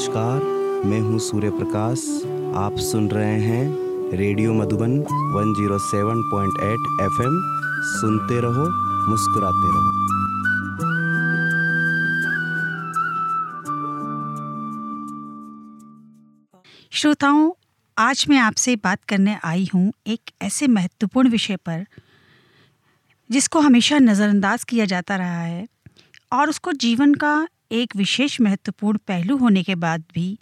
नमस्कार, मैं हूँ सूर्य प्रकाश आप सुन रहे हैं रेडियो मधुबन 107.8 एफएम। सुनते रहो, मुस्कुराते रहो। श्रोताओं, आज मैं आपसे बात करने आई हूँ एक ऐसे महत्वपूर्ण विषय पर, जिसको हमेशा नज़रअंदाज किया जाता रहा है और उसको जीवन का एक विशेष महत्वपूर्ण पहलू होने के बाद भी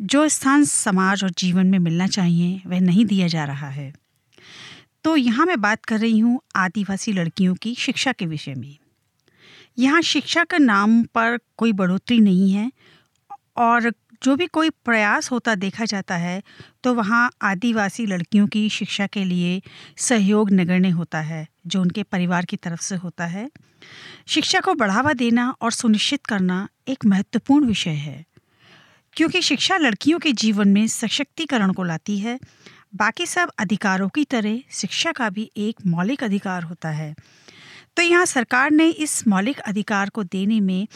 जो स्थान समाज और जीवन में मिलना चाहिए, वह नहीं दिया जा रहा है। तो यहाँ मैं बात कर रही हूँ आदिवासी लड़कियों की शिक्षा के विषय में। यहाँ शिक्षा के नाम पर कोई बढ़ोतरी नहीं है और जो भी कोई प्रयास होता देखा जाता है तो वहाँ आदिवासी लड़कियों की शिक्षा के लिए सहयोग नगण्य होता है, जो उनके परिवार की तरफ़ से होता है। शिक्षा को बढ़ावा देना और सुनिश्चित करना एक महत्वपूर्ण विषय है, क्योंकि शिक्षा लड़कियों के जीवन में सशक्तिकरण को लाती है। बाकी सब अधिकारों की तरह शिक्षा का भी एक मौलिक अधिकार होता है। तो यहाँ सरकार ने इस मौलिक अधिकार को देने में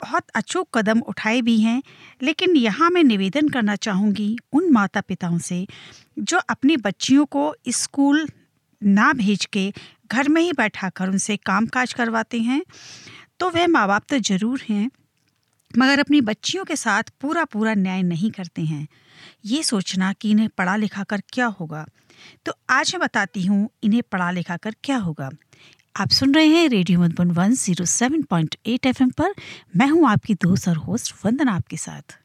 बहुत अचूक कदम उठाए भी हैं, लेकिन यहाँ मैं निवेदन करना चाहूँगी उन माता पिताओं से, जो अपनी बच्चियों को स्कूल ना भेज के घर में ही बैठा कर उनसे काम काज करवाते हैं तो वह माँ बाप तो ज़रूर हैं, मगर अपनी बच्चियों के साथ पूरा पूरा न्याय नहीं करते हैं। ये सोचना कि इन्हें पढ़ा लिखा कर क्या होगा? तो आज मैं बताती हूँ इन्हें पढ़ा लिखा कर क्या होगा। आप सुन रहे हैं radio Madhuban one zero seven point eight F पर। मैं हूँ आपकी दोस्त और होस्ट वंदना आपके साथ।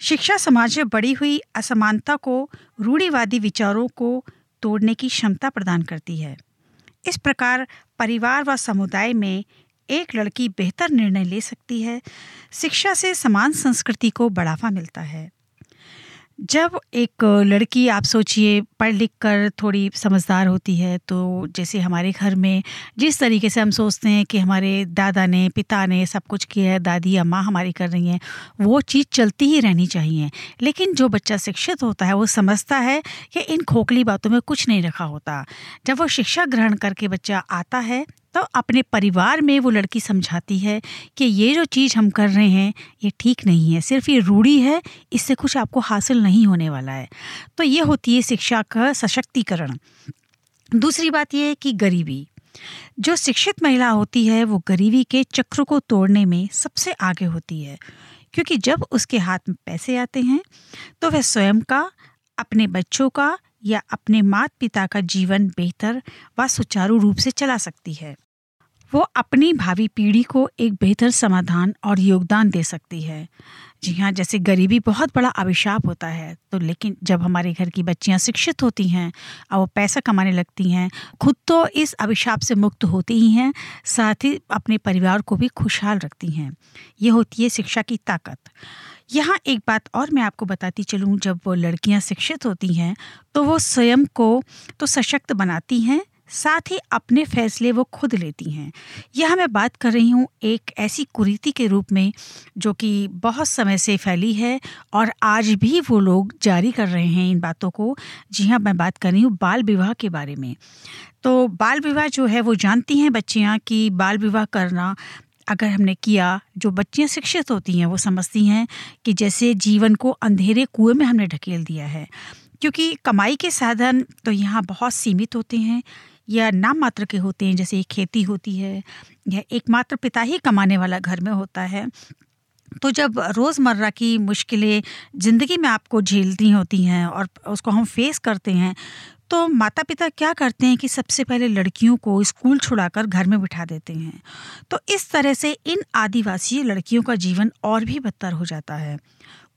शिक्षा समाज में बढ़ी हुई असमानता को, रूढ़ीवादी विचारों को तोड़ने की क्षमता प्रदान करती है। इस प्रकार परिवार व समुदाय में एक लड़की बेहतर निर्णय ले सकती है। शिक्षा से समान संस्कृति को बढ़ावा मिलता है। जब एक लड़की, आप सोचिए पढ़ लिख कर थोड़ी समझदार होती है तो जैसे हमारे घर में जिस तरीके से हम सोचते हैं कि हमारे दादा ने, पिता ने सब कुछ किया है, दादी या माँ हमारी कर रही हैं, वो चीज़ चलती ही रहनी चाहिए। लेकिन जो बच्चा शिक्षित होता है, वो समझता है कि इन खोखली बातों में कुछ नहीं रखा होता। जब वो शिक्षा ग्रहण करके बच्चा आता है तो अपने परिवार में वो लड़की समझाती है कि ये जो चीज़ हम कर रहे हैं, ये ठीक नहीं है। सिर्फ़ ये रूढ़ी है, इससे कुछ आपको हासिल नहीं होने वाला है। तो ये होती है शिक्षा का सशक्तिकरण। दूसरी बात ये है कि गरीबी। जो शिक्षित महिला होती है, वो गरीबी के चक्र को तोड़ने में सबसे आगे होती है। क्योंकि जब उसके हाथ में पैसे आते हैं तो वह स्वयं का, अपने बच्चों का या अपने माता पिता का जीवन बेहतर व सुचारू रूप से चला सकती है। वो अपनी भावी पीढ़ी को एक बेहतर समाधान और योगदान दे सकती है। जी हाँ जैसे गरीबी बहुत बड़ा अभिशाप होता है तो लेकिन जब हमारे घर की बच्चियाँ शिक्षित होती हैं और वो पैसा कमाने लगती हैं, खुद तो इस अभिशाप से मुक्त होती ही हैं, साथ ही अपने परिवार को भी खुशहाल रखती हैं। ये होती है शिक्षा की ताकत। यहाँ एक बात और मैं आपको बताती चलूँ, जब वो लड़कियाँ शिक्षित होती हैं तो वो स्वयं को तो सशक्त बनाती हैं, साथ ही अपने फैसले वो खुद लेती हैं। यह मैं बात कर रही हूँ एक ऐसी कुरीति के रूप में, जो कि बहुत समय से फैली है और आज भी वो लोग जारी कर रहे हैं इन बातों को। जी हाँ मैं बात कर रही हूँ बाल विवाह के बारे में। तो बाल विवाह जो है, वो जानती हैं बच्चियाँ कि बाल विवाह करना अगर हमने किया, जो बच्चियाँ शिक्षित होती हैं, वो समझती हैं कि जैसे जीवन को अंधेरे कुएँ में हमने ढकेल दिया है। क्योंकि कमाई के साधन तो यहाँ बहुत सीमित होते हैं, या नाम मात्र के होते हैं, जैसे खेती होती है, या एकमात्र पिता ही कमाने वाला घर में होता है। तो जब रोज़मर्रा की मुश्किलें ज़िंदगी में आपको झेलती होती हैं और उसको हम फेस करते हैं तो माता पिता क्या करते हैं कि सबसे पहले लड़कियों को स्कूल छुड़ाकर घर में बिठा देते हैं। तो इस तरह से इन आदिवासी लड़कियों का जीवन और भी बदतर हो जाता है।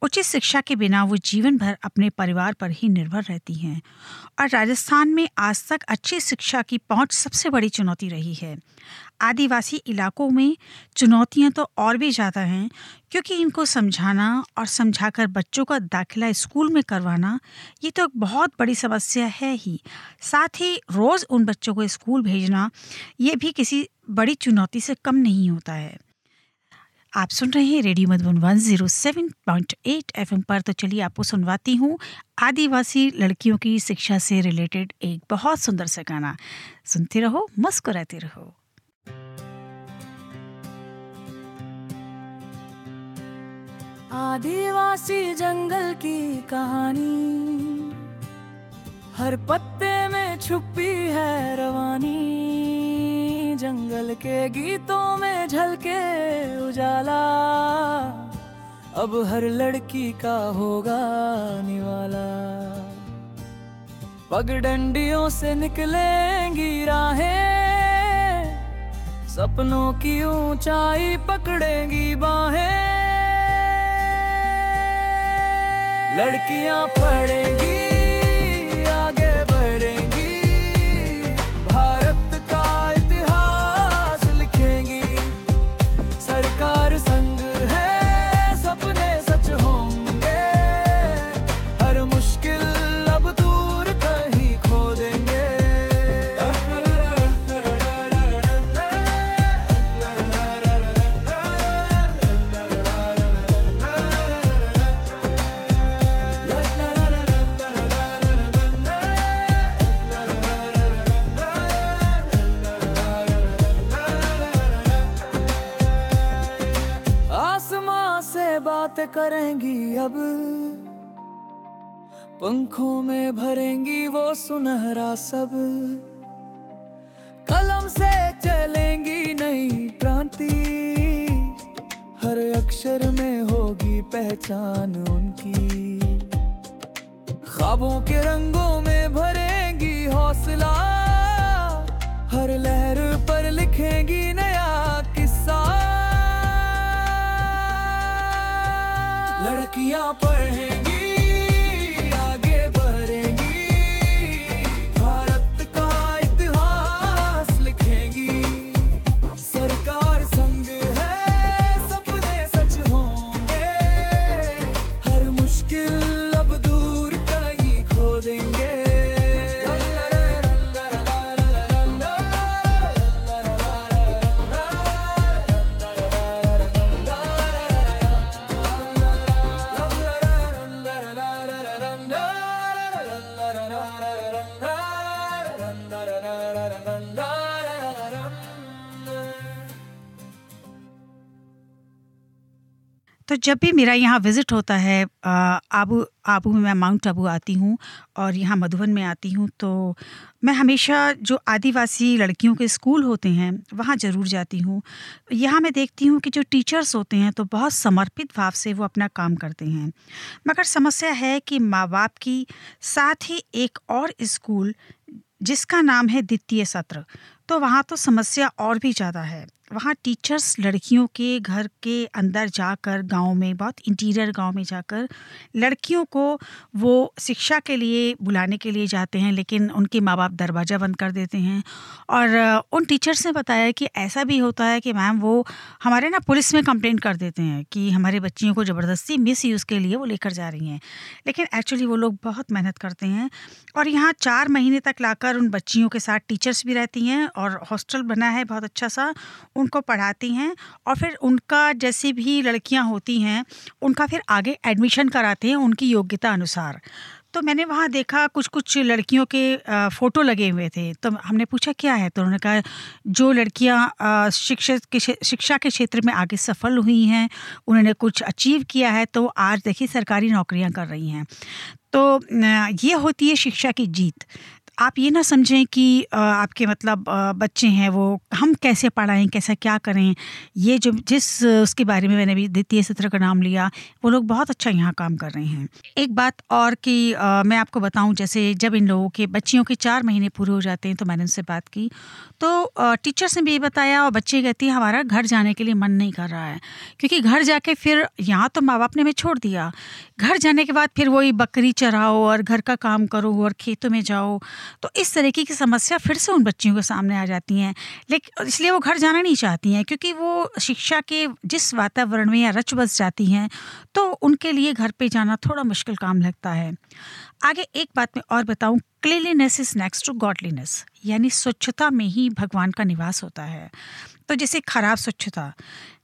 उचित शिक्षा के बिना वो जीवन भर अपने परिवार पर ही निर्भर रहती हैं। और राजस्थान में आज तक अच्छी शिक्षा की पहुँच सबसे बड़ी चुनौती रही है। आदिवासी इलाकों में चुनौतियाँ तो और भी ज़्यादा हैं, क्योंकि इनको समझाना और समझाकर बच्चों का दाखिला स्कूल में करवाना, ये तो एक बहुत बड़ी समस्या है ही। साथ ही रोज़ उन बच्चों को स्कूल भेजना, ये भी किसी बड़ी चुनौती से कम नहीं होता है। आप सुन रहे हैं radio Madhuban one zero seven point eight F पर। तो चलिए आपको सुनवाती हूँ आदिवासी लड़कियों की शिक्षा से रिलेटेड एक बहुत सुंदर सा गाना। सुनते रहो, मुस्कुराते रहो। आदिवासी जंगल की कहानी, हर पत्ते में छुपी है रवानी। जंगल के गीतों में झलके उजाला। अब हर लड़की का होगा निवाला। पगडंडियों से निकलेंगी राहें। सपनों की ऊंचाई पकड़ेंगी बाहें। लड़कियाँ पढ़ेंगी से बात करेंगी अब। पंखों में भरेंगी वो सुनहरा सब। कलम से चलेंगी नई क्रांति। हर अक्षर में होगी पहचान उनकी। ख्वाबों के रंगों में भरेंगी हौसला। हर लहर पर लिखेंगी नया लड़कियाँ पर आगे जब भी मेरा यहाँ विज़िट होता है आबू आबू में मैं माउंट आबू आती हूँ और यहाँ मधुबन में आती हूँ तो मैं हमेशा जो आदिवासी लड़कियों के स्कूल होते हैं, वहाँ ज़रूर जाती हूँ। यहाँ मैं देखती हूँ कि जो टीचर्स होते हैं तो बहुत समर्पित भाव से वो अपना काम करते हैं। मगर समस्या है कि माँ बाप की साथ ही एक और स्कूल, जिसका नाम है द्वितीय सत्र तो वहाँ तो समस्या और भी ज़्यादा है। वहाँ टीचर्स लड़कियों के घर के अंदर जाकर, गाँव में, बहुत इंटीरियर गाँव में जाकर लड़कियों को वो शिक्षा के लिए बुलाने के लिए जाते हैं, लेकिन उनके माँ बाप दरवाज़ा बंद कर देते हैं। और उन टीचर्स ने बताया कि ऐसा भी होता है कि मैम वो हमारे ना पुलिस में कंप्लेंट कर देते हैं कि हमारे बच्चियों को ज़बरदस्ती मिस यूज़ के लिए वो लेकर जा रही हैं। लेकिन एक्चुअली वो लोग बहुत मेहनत करते हैं और यहाँ चार महीने तक लाकर उन बच्चियों के साथ टीचर्स भी रहती हैं और हॉस्टल बना है बहुत अच्छा सा। उनको पढ़ाती हैं और फिर उनका जैसी भी लड़कियाँ होती हैं, उनका फिर आगे एडमिशन कराते हैं उनकी योग्यता अनुसार। तो मैंने वहाँ देखा कुछ कुछ लड़कियों के फ़ोटो लगे हुए थे। तो हमने पूछा, क्या है? तो उन्होंने कहा, जो लड़कियाँ शिक्षा के शिक्षा के क्षेत्र में आगे सफल हुई हैं, उन्होंने कुछ अचीव किया है तो आज देखिए सरकारी नौकरियाँ कर रही हैं। तो ये होती है शिक्षा की जीत। आप ये ना समझें कि आपके मतलब बच्चे हैं वो, हम कैसे पढ़ाएँ, कैसे क्या करें? ये जो, जिस, उसके बारे में मैंने भी द्वितीय सत्र का नाम लिया, वो लोग बहुत अच्छा यहाँ काम कर रहे हैं। एक बात और कि मैं आपको बताऊँ, जैसे जब इन लोगों के, बच्चियों के चार महीने पूरे हो जाते हैं तो मैंने उनसे बात की तो टीचर्स ने भी ये बताया और बच्चे कहती है, हमारा घर जाने के लिए मन नहीं कर रहा है। क्योंकि घर जाके फिर यहाँ तो माँ बाप ने हमें छोड़ दिया। घर जाने के बाद फिर वही बकरी चराओ और घर का काम करो और खेतों में जाओ। तो इस तरीके की समस्या फिर से उन बच्चियों के सामने आ जाती हैं। लेकिन इसलिए वो घर जाना नहीं चाहती हैं क्योंकि वो शिक्षा के जिस वातावरण में या रच बस जाती हैं तो उनके लिए घर पे जाना थोड़ा मुश्किल काम लगता है। आगे एक बात मैं और बताऊँ cleanliness is next to godliness यानी स्वच्छता में ही भगवान का निवास होता है। तो जैसे खराब स्वच्छता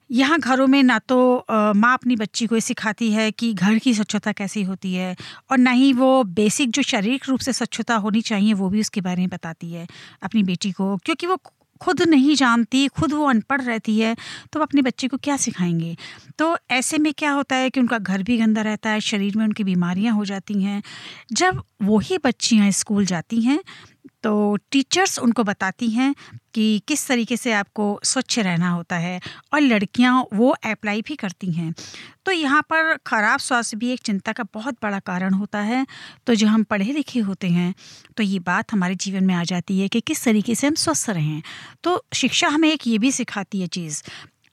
यहाँ घरों में ना तो माँ अपनी बच्ची को सिखाती है कि घर की स्वच्छता कैसी होती है और ना ही वो बेसिक जो शारीरिक रूप से स्वच्छता होनी चाहिए, वो भी उसके बारे में बताती है अपनी बेटी को। क्योंकि वो खुद नहीं जानती, खुद वो अनपढ़ रहती है तो वो अपने बच्चे को क्या सिखाएँगे? तो ऐसे में क्या होता है कि उनका घर भी गंदा रहता है, शरीर में उनकी बीमारियाँ हो जाती हैं। जब वही बच्चियाँ स्कूल जाती हैं तो टीचर्स उनको बताती हैं कि किस तरीके से आपको स्वच्छ रहना होता है और लड़कियाँ वो अप्लाई भी करती हैं। तो यहाँ पर ख़राब स्वास्थ्य भी एक चिंता का बहुत बड़ा कारण होता है। तो जो हम पढ़े लिखे होते हैं तो ये बात हमारे जीवन में आ जाती है कि किस तरीके से हम स्वस्थ रहें। तो शिक्षा हमें एक ये भी सिखाती है चीज़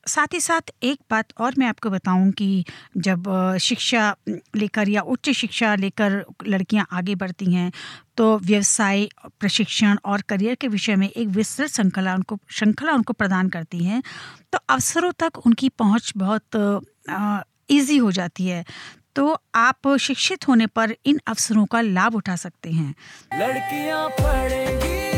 साथ ही साथ एक बात और मैं आपको बताऊँ कि जब शिक्षा लेकर या उच्च शिक्षा लेकर लड़कियाँ आगे बढ़ती हैं तो व्यवसाय, प्रशिक्षण और करियर के विषय में एक विस्तृत श्रृंखला उनको श्रृंखला उनको प्रदान करती हैं तो अवसरों तक उनकी पहुँच बहुत ईजी हो जाती है। तो आप शिक्षित होने पर इन अवसरों का लाभ उठा सकते हैं। लड़कियाँ पढ़ेंगी।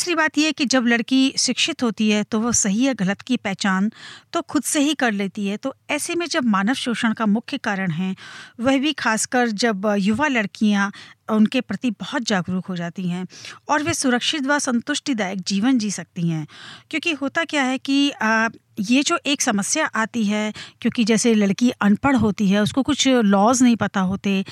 दूसरी बात यह कि जब लड़की शिक्षित होती है तो वह सही या गलत की पहचान तो खुद से ही कर लेती है। तो ऐसे में जब मानव शोषण का मुख्य कारण है वह भी खासकर जब युवा लड़कियाँ उनके प्रति बहुत जागरूक हो जाती हैं और वे सुरक्षित व संतुष्टिदायक जीवन जी सकती हैं। क्योंकि होता क्या है कि आ, ये जो एक समस्या आती है क्योंकि जैसे लड़की अनपढ़ होती है उसको कुछ लॉज नहीं पता होते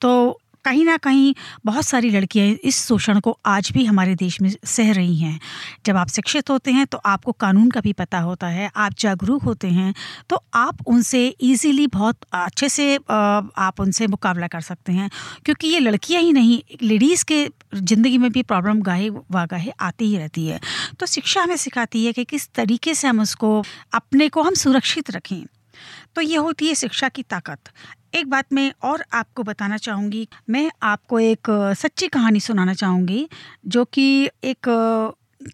तो कहीं ना कहीं बहुत सारी लड़कियाँ इस शोषण को आज भी हमारे देश में सह रही हैं। जब आप शिक्षित होते हैं तो आपको कानून का भी पता होता है, आप जागरूक होते हैं तो आप उनसे इजीली बहुत अच्छे से आप उनसे मुकाबला कर सकते हैं। क्योंकि ये लड़कियाँ ही नहीं लेडीज़ के ज़िंदगी में भी प्रॉब्लम गाहे, वागाहे आती ही रहती है। तो शिक्षा हमें सिखाती है कि किस तरीके से हम उसको, अपने को हम सुरक्षित रखें। तो ये होती है शिक्षा की ताकत। एक बात मैं और आपको बताना चाहूँगी। मैं आपको एक सच्ची कहानी सुनाना चाहूँगी, जो कि एक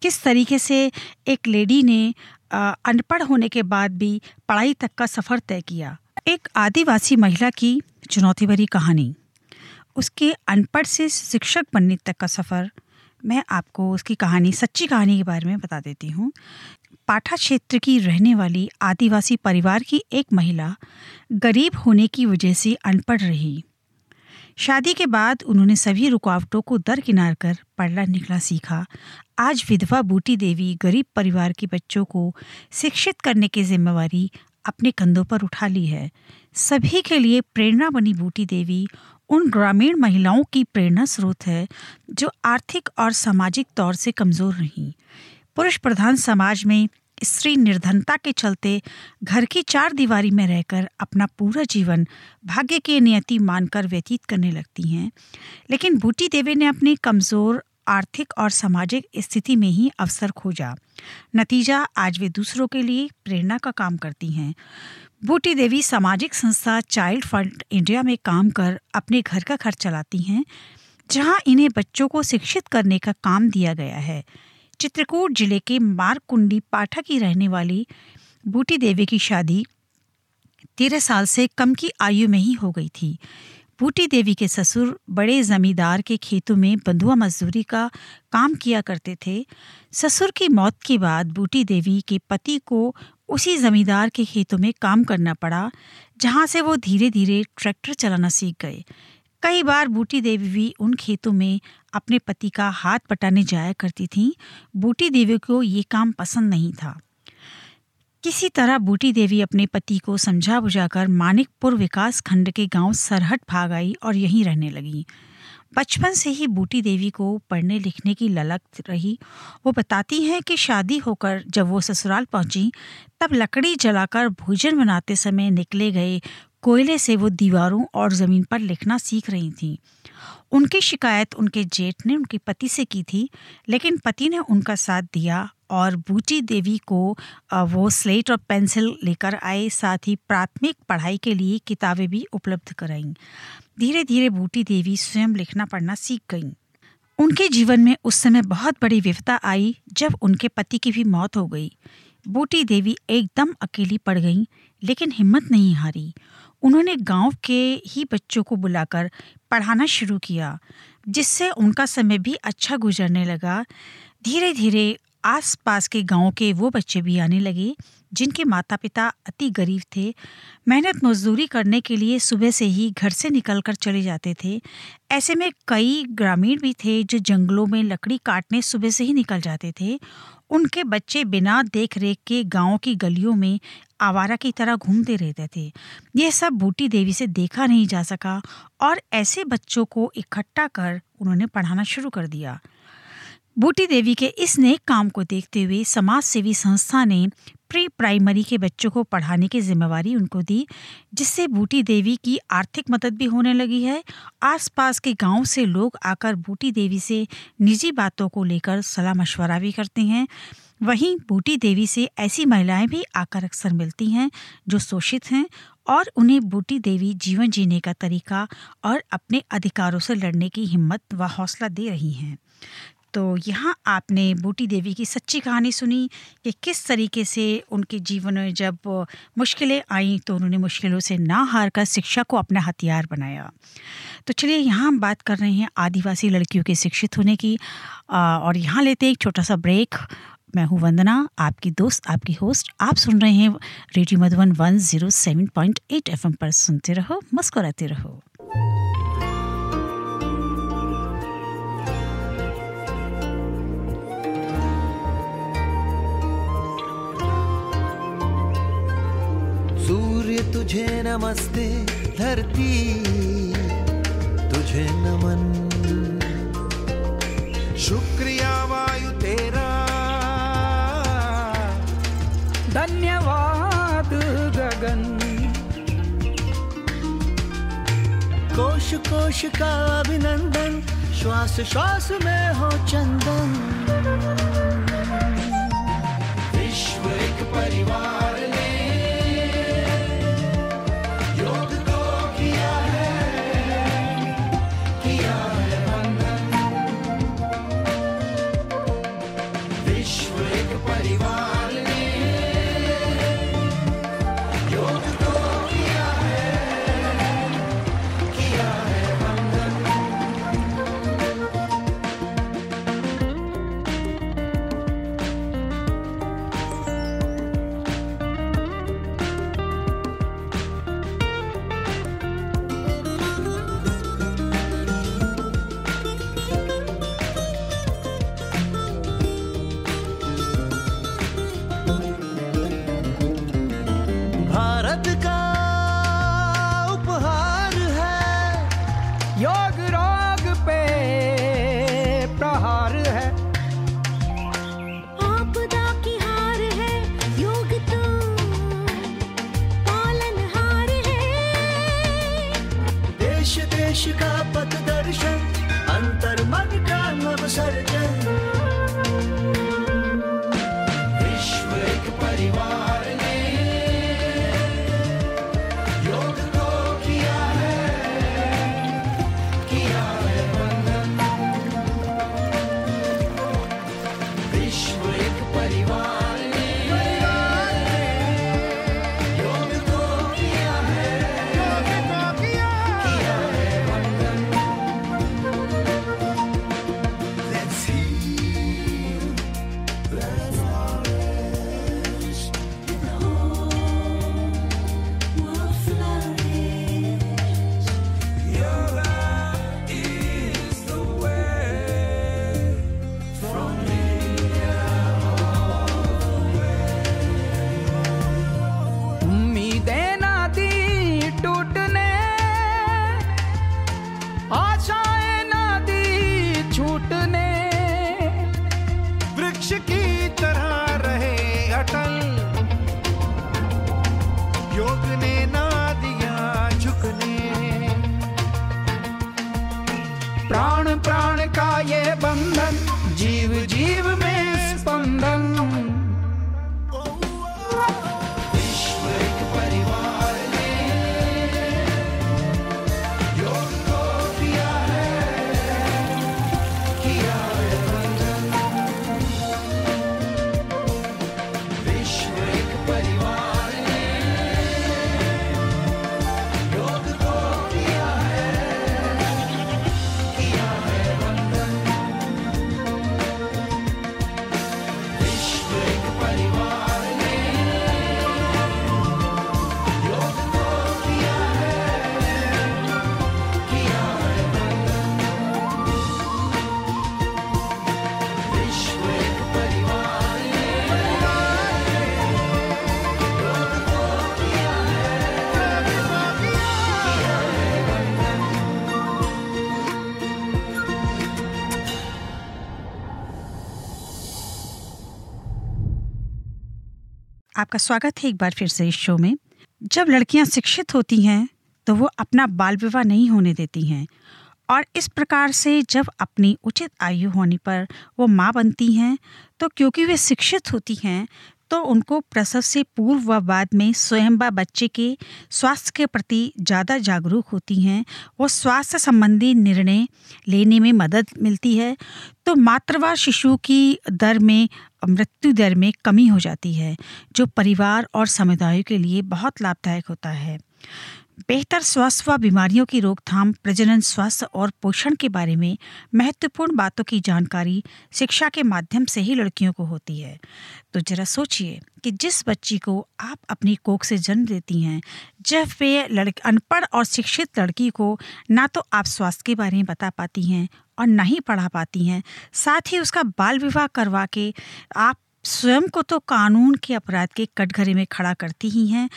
किस तरीके से एक लेडी ने अनपढ़ होने के बाद भी पढ़ाई तक का सफ़र तय किया। एक आदिवासी महिला की चुनौती भरी कहानी। उसके अनपढ़ से शिक्षक बनने तक का सफ़र मैं आपको उसकी कहानी, सच्ची कहानी के बारे में बता देती हूँ। पाठा क्षेत्र की रहने वाली आदिवासी परिवार की एक महिला गरीब होने की वजह से अनपढ़ रही। शादी के बाद उन्होंने सभी रुकावटों को दरकिनार कर पढ़ना निकला सीखा। आज विधवा बूटी देवी गरीब परिवार के बच्चों को शिक्षित करने की जिम्मेवारी अपने कंधों पर उठा ली है। सभी के लिए प्रेरणा बनी बूटी देवी उन ग्रामीण महिलाओं की प्रेरणा स्रोत है, जो आर्थिक और सामाजिक तौर से कमज़ोर रहीं। पुरुष प्रधान समाज में स्त्री निर्धनता के चलते घर की चार दीवारी में रहकर अपना पूरा जीवन भाग्य की नियति मानकर व्यतीत करने लगती हैं। लेकिन बूटी देवी ने अपने कमज़ोर आर्थिक और सामाजिक स्थिति में ही अवसर खोजा। नतीजा आज वे दूसरों के लिए प्रेरणा का काम करती हैं। बूटी देवी सामाजिक संस्था चाइल्ड फंड इंडिया में काम कर अपने घर का खर्च चलाती हैं, जहाँ इन्हें बच्चों को शिक्षित करने का काम दिया गया है। चित्रकूट ज़िले के मारकुंडी पाठा की रहने वाली बूटी देवी की शादी तेरह साल से कम की आयु में ही हो गई थी। बूटी देवी के ससुर बड़े जमींदार के खेतों में बंधुआ मजदूरी का काम किया करते थे। ससुर की मौत के बाद बूटी देवी के पति को उसी जमींदार के खेतों में काम करना पड़ा, जहाँ से वो धीरे धीरे ट्रैक्टर चलाना सीख गए। कई बार बूटी देवी भी उन खेतों में अपने पति का हाथ पटाने जाया करती थीं। बूटी देवी को ये काम पसंद नहीं था। किसी तरह बूटी देवी अपने पति को समझा बुझाकर मानिकपुर विकास खंड के गाँव सरहट भाग आई और यहीं रहने लगी। बचपन से ही बूटी देवी को पढ़ने लिखने की ललक रही। वो बताती हैं कि शादी होकर जब वो ससुराल पहुँची, तब लकड़ी जलाकर भोजन बनाते समय निकले गए कोयले से वो दीवारों और ज़मीन पर लिखना सीख रही थी। उनकी शिकायत उनके जेठ ने उनके पति से की थी, लेकिन पति ने उनका साथ दिया और बूटी देवी को वो स्लेट और पेंसिल लेकर आए, साथ ही प्राथमिक पढ़ाई के लिए किताबें भी उपलब्ध कराईं। धीरे धीरे बूटी देवी स्वयं लिखना पढ़ना सीख गईं। उनके जीवन में उस समय बहुत बड़ी विपदा आई, जब उनके पति की भी मौत हो गई। बूटी देवी एकदम अकेली पड़ गई, लेकिन हिम्मत नहीं हारी। उन्होंने गाँव के ही बच्चों को बुलाकर पढ़ाना शुरू किया, जिससे उनका समय भी अच्छा गुजरने लगा। धीरे धीरे आसपास के गाँव के वो बच्चे भी आने लगे, जिनके माता पिता अति गरीब थे। मेहनत मजदूरी करने के लिए सुबह से ही घर से निकलकर चले जाते थे। ऐसे में कई ग्रामीण भी थे जो जंगलों में लकड़ी काटने सुबह से ही निकल जाते थे। उनके बच्चे बिना देख रेख के गाँव की गलियों में आवारा की तरह घूमते रहते थे। यह सब बूटी देवी से देखा नहीं जा सका और ऐसे बच्चों को इकट्ठा कर उन्होंने पढ़ाना शुरू कर दिया। बूटी देवी के इस नेक काम को देखते हुए समाज सेवी संस्था ने प्री प्राइमरी के बच्चों को पढ़ाने की जिम्मेवारी उनको दी, जिससे बूटी देवी की आर्थिक मदद भी होने लगी है। आसपास के गाँव से लोग आकर बूटी देवी से निजी बातों को लेकर सलाह मशवरा भी करते हैं। वहीं बूटी देवी से ऐसी महिलाएँ भी आकर अक्सर मिलती हैं जो शोषित हैं और उन्हें बूटी देवी जीवन जीने का तरीका और अपने अधिकारों से लड़ने की हिम्मत व हौसला दे रही हैं। तो यहाँ आपने बूटी देवी की सच्ची कहानी सुनी कि किस तरीके से उनके जीवन में जब मुश्किलें आईं तो उन्होंने मुश्किलों से ना हार कर शिक्षा को अपना हथियार बनाया। तो चलिए यहाँ हम बात कर रहे हैं आदिवासी लड़कियों के शिक्षित होने की। और यहाँ लेते हैं एक छोटा सा ब्रेक। मैं हूँ वंदना, आपकी दोस्त, आपकी होस्ट। आप सुन रहे हैं radio Madhuban one zero seven point eight F पर सुनते रहो, मुस्कुराते रहो। सूर्य तुझे नमस्ते धरती। तुझे नमन। शुक्रिया वायु तेरा। धन्यवाद गगन। कोश कोश का अभिनंदन श्वास श्वास में हो चंदन। विश्व एक परिवार। भारत आपका स्वागत है एक बार फिर से इस शो में। जब लड़कियाँ शिक्षित होती हैं तो वो अपना बाल विवाह नहीं होने देती हैं। और इस प्रकार से जब अपनी उचित आयु होने पर वो माँ बनती हैं तो क्योंकि वे शिक्षित होती हैं तो उनको प्रसव से पूर्व व बाद में स्वयं व बच्चे के स्वास्थ्य के प्रति ज़्यादा जागरूक होती हैं। वो स्वास्थ्य संबंधी निर्णय लेने में मदद मिलती है। तो मातृ व शिशु की दर में, मृत्यु दर में कमी हो जाती है, जो परिवार और समुदायों के लिए बहुत लाभदायक होता है। बेहतर स्वास्थ्य व बीमारियों की रोकथाम, प्रजनन, स्वास्थ्य और पोषण के बारे में महत्वपूर्ण बातों की जानकारी शिक्षा के माध्यम से ही लड़कियों को होती है। तो जरा सोचिए कि जिस बच्ची को आप अपनी कोख से जन्म देती हैं, जब वे लड़की, अनपढ़ और शिक्षित लड़की को ना तो आप स्वास्थ्य के बारे में बता पाती हैं और ना ही पढ़ा पाती हैं, साथ ही उसका बाल विवाह करवा के आप स्वयं को तो कानून के अपराध के कटघरे में खड़ा करती ही हैं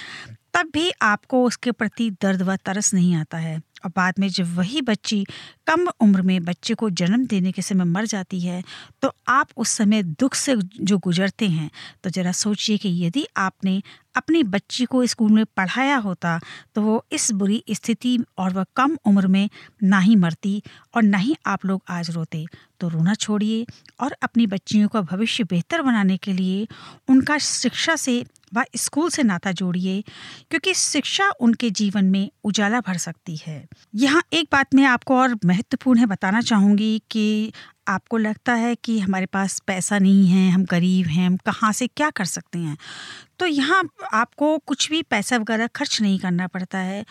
तब भी आपको उसके प्रति दर्द व तरस नहीं आता है। और बाद में जब वही बच्ची कम उम्र में बच्चे को जन्म देने के समय मर जाती है तो आप उस समय दुख से जो गुजरते हैं तो ज़रा सोचिए कि यदि आपने अपनी बच्ची को स्कूल में पढ़ाया होता तो वो इस बुरी स्थिति और वह कम उम्र में ना ही मरती और ना ही आप लोग आज रोते। तो रोना छोड़िए और अपनी बच्चियों का भविष्य बेहतर बनाने के लिए उनका शिक्षा से व स्कूल से नाता जोड़िए, क्योंकि शिक्षा उनके जीवन में उजाला भर सकती है। यहाँ एक बात मैं आपको और महत्वपूर्ण है बताना चाहूँगी कि आपको लगता है कि हमारे पास पैसा नहीं है, हम गरीब हैं, हम कहाँ से क्या कर सकते हैं? तो यहाँ आपको कुछ भी पैसा वगैरह खर्च नहीं करना पड़ता है,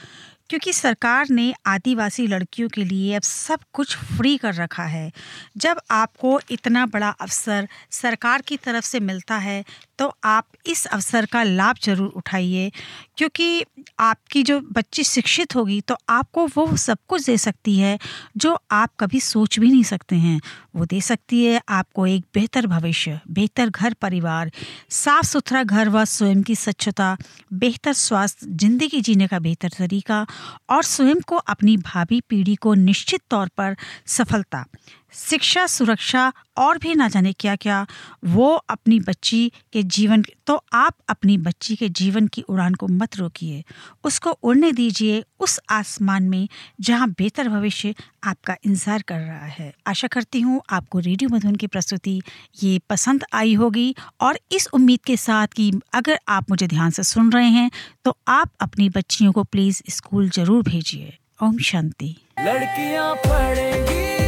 क्योंकि सरकार ने आदिवासी लड़कियों के लिए अब सब कुछ फ्री कर रखा है। जब आपको इतना बड़ा अवसर सरकार की तरफ़ से मिलता है तो आप इस अवसर का लाभ ज़रूर उठाइए, क्योंकि आपकी जो बच्ची शिक्षित होगी तो आपको वो सब कुछ दे सकती है, जो आप कभी सोच भी नहीं सकते हैं। वो दे सकती है आपको एक बेहतर भविष्य, बेहतर घर परिवार साफ़ सुथरा घर व स्वयं की स्वच्छता, बेहतर स्वास्थ्य, ज़िंदगी जीने का बेहतर तरीका और स्वयं को अपनी भावी पीढ़ी को निश्चित तौर पर सफलता। शिक्षा, सुरक्षा और भी ना जाने क्या क्या वो अपनी बच्ची के जीवन तो आप अपनी बच्ची के जीवन की उड़ान को मत रोकिए। उसको उड़ने दीजिए उस आसमान में जहाँ बेहतर भविष्य आपका इंतज़ार कर रहा है। आशा करती हूँ आपको रेडियो मधुन की प्रस्तुति ये पसंद आई होगी और इस उम्मीद के साथ कि अगर आप मुझे ध्यान से सुन रहे हैं तो आप अपनी बच्चियों को प्लीज़ स्कूल ज़रूर भेजिए। ओम शांति। लड़कियाँ पढ़ेंगी।